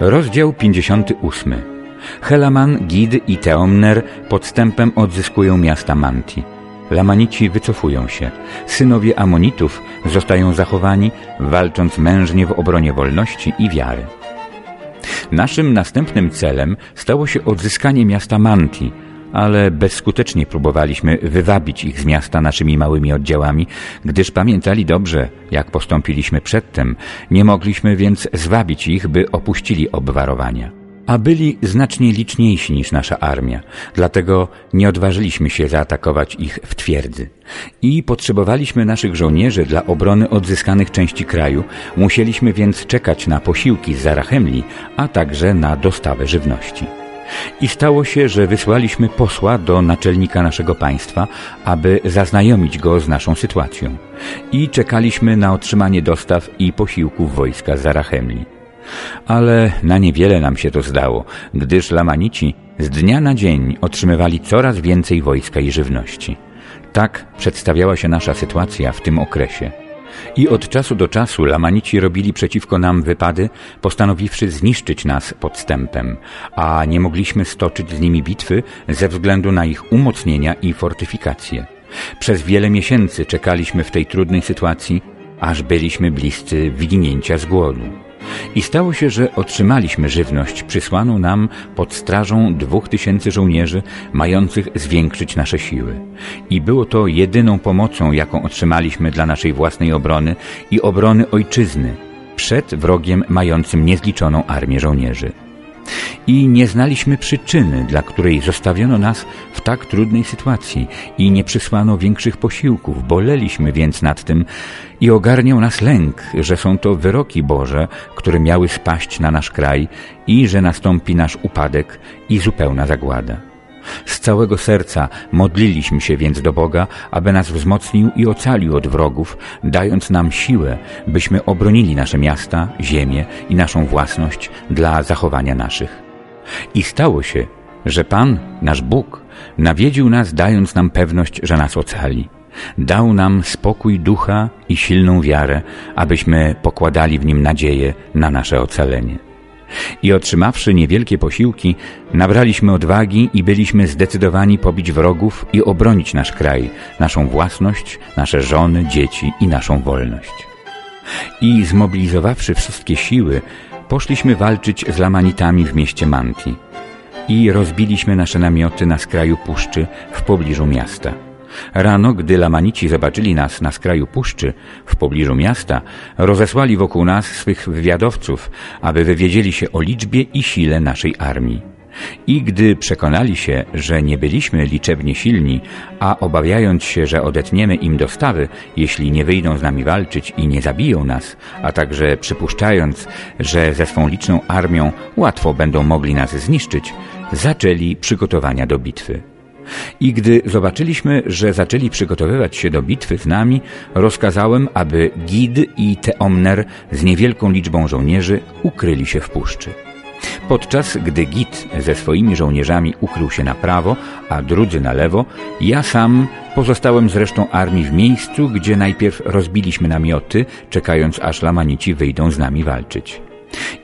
Rozdział 58. Helaman, Gid i Teomner podstępem odzyskują miasta Manti. Lamanici wycofują się. Synowie Amonitów zostają zachowani, walcząc mężnie w obronie wolności i wiary. Naszym następnym celem stało się odzyskanie miasta Manti, ale bezskutecznie próbowaliśmy wywabić ich z miasta naszymi małymi oddziałami, gdyż pamiętali dobrze, jak postąpiliśmy przedtem, nie mogliśmy więc zwabić ich, by opuścili obwarowania. A byli znacznie liczniejsi niż nasza armia, dlatego nie odważyliśmy się zaatakować ich w twierdzy. I potrzebowaliśmy naszych żołnierzy dla obrony odzyskanych części kraju, musieliśmy więc czekać na posiłki z Zarachemli, a także na dostawę żywności. I stało się, że wysłaliśmy posła do naczelnika naszego państwa, aby zaznajomić go z naszą sytuacją. I czekaliśmy na otrzymanie dostaw i posiłków wojska z Zarachemli. Ale na niewiele nam się to zdało, gdyż Lamanici z dnia na dzień otrzymywali coraz więcej wojska i żywności. Tak przedstawiała się nasza sytuacja w tym okresie. I od czasu do czasu Lamanici robili przeciwko nam wypady, postanowiwszy zniszczyć nas podstępem, a nie mogliśmy stoczyć z nimi bitwy ze względu na ich umocnienia i fortyfikacje. Przez wiele miesięcy czekaliśmy w tej trudnej sytuacji, aż byliśmy bliscy wyginięcia z głodu. I stało się, że otrzymaliśmy żywność przysłaną nam pod strażą dwóch tysięcy żołnierzy, mających zwiększyć nasze siły. I było to jedyną pomocą, jaką otrzymaliśmy dla naszej własnej obrony i obrony ojczyzny przed wrogiem mającym niezliczoną armię żołnierzy i nie znaliśmy przyczyny, dla której zostawiono nas w tak trudnej sytuacji i nie przysłano większych posiłków. Boleliśmy więc nad tym i ogarniał nas lęk, że są to wyroki Boże, które miały spaść na nasz kraj i że nastąpi nasz upadek i zupełna zagłada. Z całego serca modliliśmy się więc do Boga, aby nas wzmocnił i ocalił od wrogów, dając nam siłę, byśmy obronili nasze miasta, ziemię i naszą własność dla zachowania naszych. I stało się, że Pan, nasz Bóg, nawiedził nas, dając nam pewność, że nas ocali. Dał nam spokój ducha i silną wiarę, abyśmy pokładali w nim nadzieję na nasze ocalenie. I otrzymawszy niewielkie posiłki, nabraliśmy odwagi i byliśmy zdecydowani pobić wrogów i obronić nasz kraj, naszą własność, nasze żony, dzieci i naszą wolność. I zmobilizowawszy wszystkie siły, poszliśmy walczyć z Lamanitami w mieście Manti i rozbiliśmy nasze namioty na skraju puszczy w pobliżu miasta. Rano, gdy Lamanici zobaczyli nas na skraju puszczy, w pobliżu miasta, rozesłali wokół nas swych wywiadowców, aby wywiedzieli się o liczbie i sile naszej armii. I gdy przekonali się, że nie byliśmy liczebnie silni, a obawiając się, że odetniemy im dostawy, jeśli nie wyjdą z nami walczyć i nie zabiją nas, a także przypuszczając, że ze swą liczną armią łatwo będą mogli nas zniszczyć, zaczęli przygotowania do bitwy. I gdy zobaczyliśmy, że zaczęli przygotowywać się do bitwy z nami, rozkazałem, aby Gid i Teomner z niewielką liczbą żołnierzy ukryli się w puszczy. Podczas gdy Git ze swoimi żołnierzami ukrył się na prawo, a drudzy na lewo, ja sam pozostałem z resztą armii w miejscu, gdzie najpierw rozbiliśmy namioty, czekając aż Lamanici wyjdą z nami walczyć.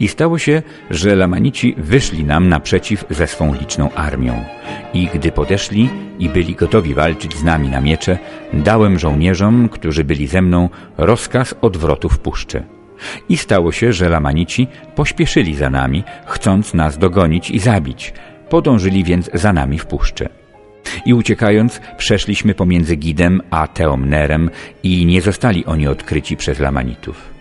I stało się, że Lamanici wyszli nam naprzeciw ze swą liczną armią. I gdy podeszli i byli gotowi walczyć z nami na miecze, dałem żołnierzom, którzy byli ze mną, rozkaz odwrotu w puszczę. I stało się, że Lamanici pośpieszyli za nami, chcąc nas dogonić i zabić. Podążyli więc za nami w puszczę. I uciekając, przeszliśmy pomiędzy Gidem a Teomnerem i nie zostali oni odkryci przez Lamanitów.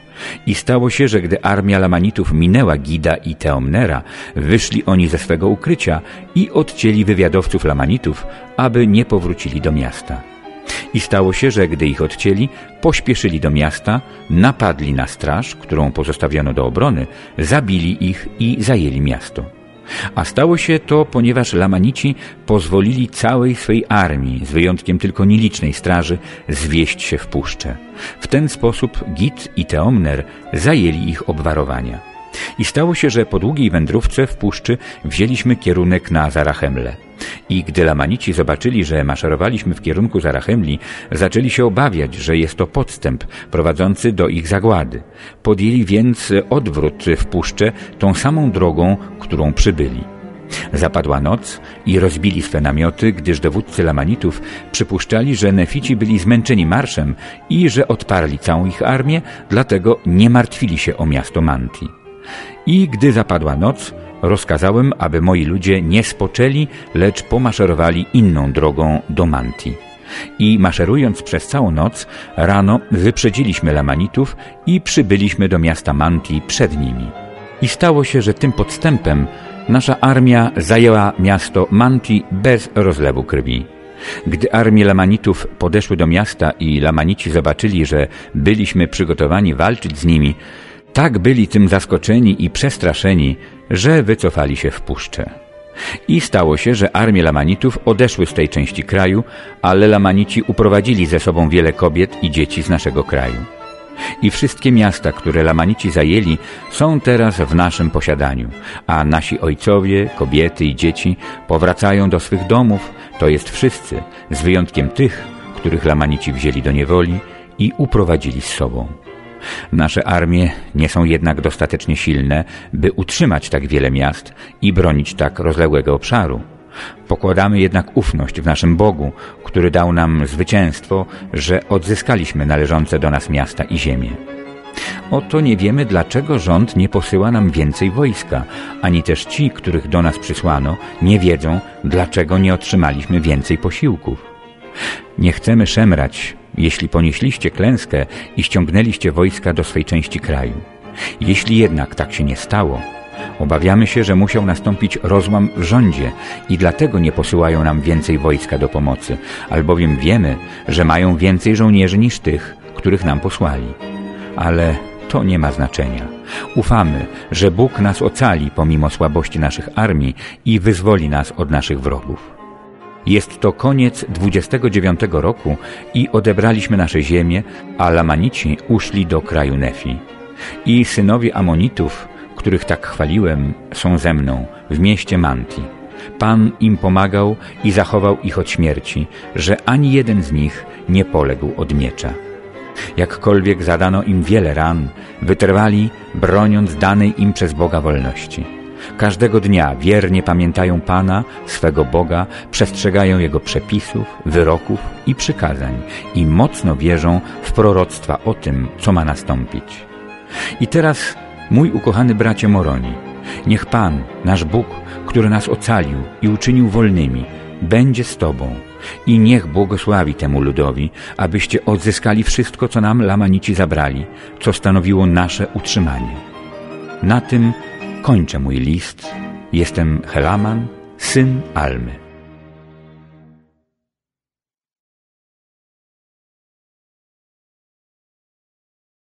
I stało się, że gdy armia Lamanitów minęła Gida i Teomnera, wyszli oni ze swego ukrycia i odcięli wywiadowców Lamanitów, aby nie powrócili do miasta. I stało się, że gdy ich odcięli, pośpieszyli do miasta, napadli na straż, którą pozostawiono do obrony, zabili ich i zajęli miasto. A stało się to, ponieważ Lamanici pozwolili całej swej armii, z wyjątkiem tylko nielicznej straży, zwieść się w puszczę. W ten sposób Git i Teomner zajęli ich obwarowania. I stało się, że po długiej wędrówce w puszczy wzięliśmy kierunek na Zarachemle. I gdy Lamanici zobaczyli, że maszerowaliśmy w kierunku Zarachemli, zaczęli się obawiać, że jest to podstęp prowadzący do ich zagłady. Podjęli więc odwrót w puszczę tą samą drogą, którą przybyli. Zapadła noc i rozbili swe namioty, gdyż dowódcy Lamanitów przypuszczali, że Nefici byli zmęczeni marszem i że odparli całą ich armię, dlatego nie martwili się o miasto Manti. I gdy zapadła noc, rozkazałem, aby moi ludzie nie spoczęli, lecz pomaszerowali inną drogą do Manti. I maszerując przez całą noc, rano wyprzedziliśmy Lamanitów i przybyliśmy do miasta Manti przed nimi. I stało się, że tym podstępem nasza armia zajęła miasto Manti bez rozlewu krwi. Gdy armie Lamanitów podeszły do miasta i Lamanici zobaczyli, że byliśmy przygotowani walczyć z nimi, tak byli tym zaskoczeni i przestraszeni, że wycofali się w puszczę. I stało się, że armie Lamanitów odeszły z tej części kraju, ale Lamanici uprowadzili ze sobą wiele kobiet i dzieci z naszego kraju. I wszystkie miasta, które Lamanici zajęli, są teraz w naszym posiadaniu, a nasi ojcowie, kobiety i dzieci powracają do swych domów, to jest wszyscy, z wyjątkiem tych, których Lamanici wzięli do niewoli i uprowadzili z sobą. Nasze armie nie są jednak dostatecznie silne, by utrzymać tak wiele miast i bronić tak rozległego obszaru. Pokładamy jednak ufność w naszym Bogu, który dał nam zwycięstwo, że odzyskaliśmy należące do nas miasta i ziemię. Oto nie wiemy, dlaczego rząd nie posyła nam więcej wojska, ani też ci, których do nas przysłano, nie wiedzą, dlaczego nie otrzymaliśmy więcej posiłków. Nie chcemy szemrać, jeśli ponieśliście klęskę i ściągnęliście wojska do swej części kraju. Jeśli jednak tak się nie stało, obawiamy się, że musiał nastąpić rozłam w rządzie i dlatego nie posyłają nam więcej wojska do pomocy, albowiem wiemy, że mają więcej żołnierzy niż tych, których nam posłali. Ale to nie ma znaczenia. Ufamy, że Bóg nas ocali pomimo słabości naszych armii i wyzwoli nas od naszych wrogów. Jest to koniec 29 roku i odebraliśmy nasze ziemię, a Lamanici uszli do kraju Nefi. I synowie Amonitów, których tak chwaliłem, są ze mną w mieście Manti. Pan im pomagał i zachował ich od śmierci, że ani jeden z nich nie poległ od miecza. Jakkolwiek zadano im wiele ran, wytrwali, broniąc danej im przez Boga wolności. Każdego dnia wiernie pamiętają Pana, swego Boga, przestrzegają Jego przepisów, wyroków i przykazań i mocno wierzą w proroctwa o tym, co ma nastąpić. I teraz, mój ukochany bracie Moroni, niech Pan, nasz Bóg, który nas ocalił i uczynił wolnymi, będzie z Tobą i niech błogosławi temu ludowi, abyście odzyskali wszystko, co nam Lamanici zabrali, co stanowiło nasze utrzymanie. Na tym kończę mój list. Jestem Helaman, syn Almy.